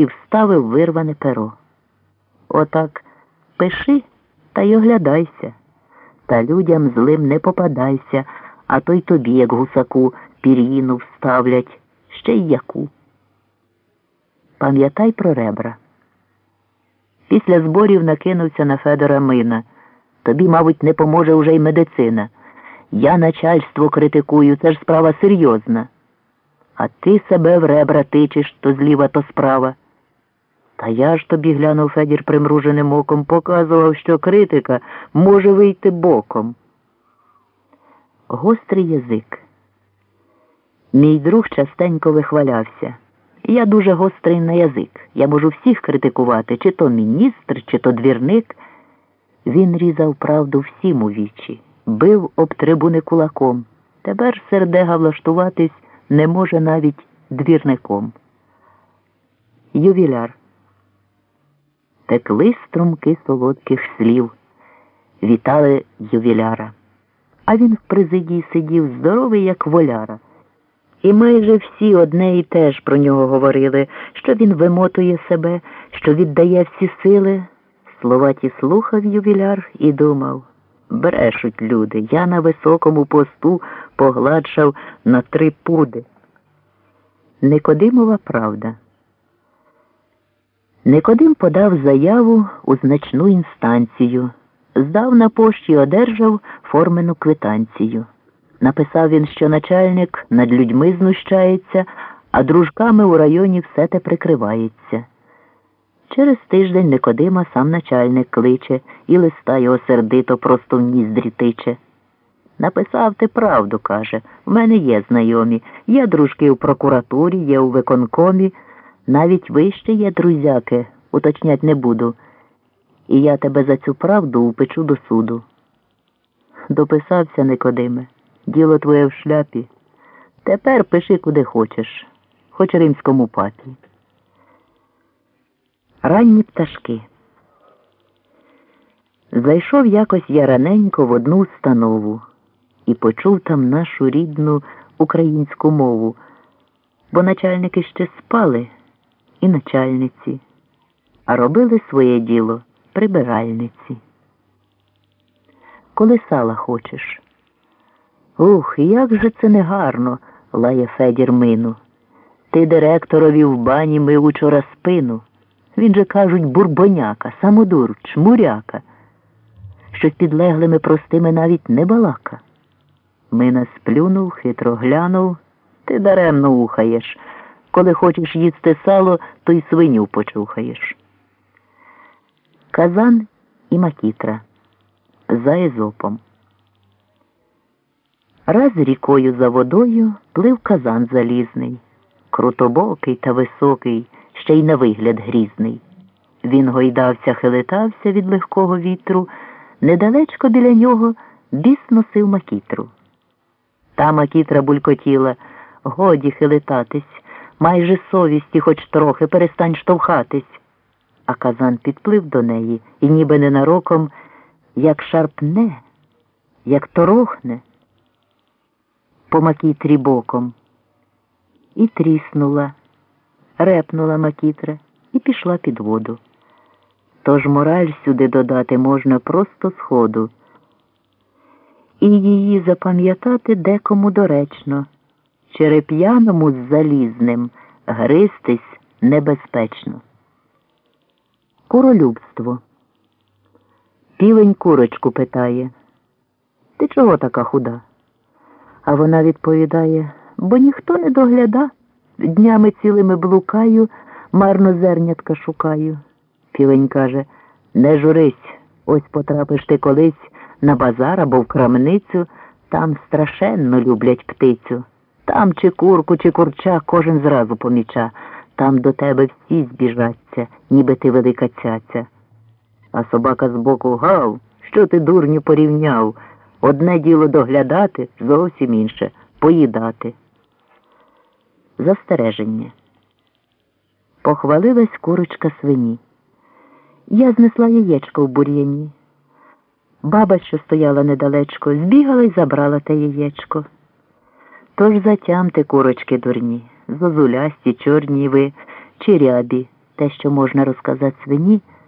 і вставив вирване перо. Отак пиши та й оглядайся, та людям злим не попадайся, а то й тобі, як гусаку, пір'їну вставлять, ще й яку. Пам'ятай про ребра. Після зборів накинувся на Федора Мина. Тобі, мабуть, не поможе уже й медицина. Я начальство критикую, це ж справа серйозна. А ти себе в ребра тичеш то зліва, то справа. Та я ж тобі глянув Федір примруженим оком, показував, що критика може вийти боком. Гострий язик. Мій друг частенько вихвалявся. Я дуже гострий на язик. Я можу всіх критикувати, чи то міністр, чи то двірник. Він різав правду всім у вічі, бив об трибуни кулаком. Тепер сердега влаштуватись не може навіть двірником. Ювіляр. Текли струмки солодких слів. Вітали ювіляра. А він в президії сидів здоровий, як воляра. І майже всі одне і те ж про нього говорили, що він вимотує себе, що віддає всі сили. Слова ті слухав ювіляр і думав брешуть люди, я на високому посту погладшав на три пуди. Никодимова правда. Никодим подав заяву у значну інстанцію, здав на пошті і одержав формену квитанцію. Написав він, що начальник над людьми знущається, а дружками у районі все те прикривається. Через тиждень Никодима сам начальник кличе і листа його сердито просто в ніздрі тиче. Написав ти правду, каже. В мене є знайомі, є дружки у прокуратурі, є у виконкомі, навіть вище є друзяки, уточнять не буду. І я тебе за цю правду упечу до суду. Дописався Никодиме, діло твоє в шляпі. Тепер пиши куди хочеш, хоч римському папі. Ранні пташки. Зайшов якось я раненько в одну установу і почув там нашу рідну українську мову, бо начальники ще спали і начальниці, а робили своє діло прибиральниці. Коли сала хочеш. Ух, як же це негарно, лає Федір мину. Ти директорові в бані мив учора спину. Він же кажуть бурбоняка, самодур, чмуряка, що з підлеглими простими навіть не балака. Мина сплюнув, хитро глянув, ти даремно ухаєш. Коли хочеш їсти сало, то й свиню почухаєш. Казан і макітра за езопом. Раз рікою за водою плив казан залізний, крутобокий та високий ще й на вигляд грізний. Він гойдався, хилитався від легкого вітру, недалечко біля нього біс носив макітру. Та макітра булькотіла, годі хилитатись, майже совісті, хоч трохи перестань штовхатись. А казан підплив до неї і ніби ненароком, як шарпне, як торохне, по макітрі боком, і тріснула репнула Макітра і пішла під воду. Тож мораль сюди додати можна просто сходу. І її запам'ятати декому доречно, череп'яному з залізним гристись небезпечно. Куролюбство. Півень курочку питає. Ти чого така худа? А вона відповідає, бо ніхто не догляда. Днями цілими блукаю, марно зернятка шукаю. Півень каже Не журись, ось потрапиш ти колись на базар або в крамницю, там страшенно люблять птицю. Там чи курку, чи курча кожен зразу поміча, там до тебе всі збіжаться, ніби ти велика цяця. А собака збоку гав, що ти дурню порівняв. Одне діло доглядати, зовсім інше поїдати. Застереження. Похвалилась курочка свині. Я знесла яєчко в бур'яні. Баба, що стояла недалечко, збігала й забрала те яєчко. Тож затямте, курочки дурні, зозулясті, чорні ви, чи рябі. те, що можна розказати свині,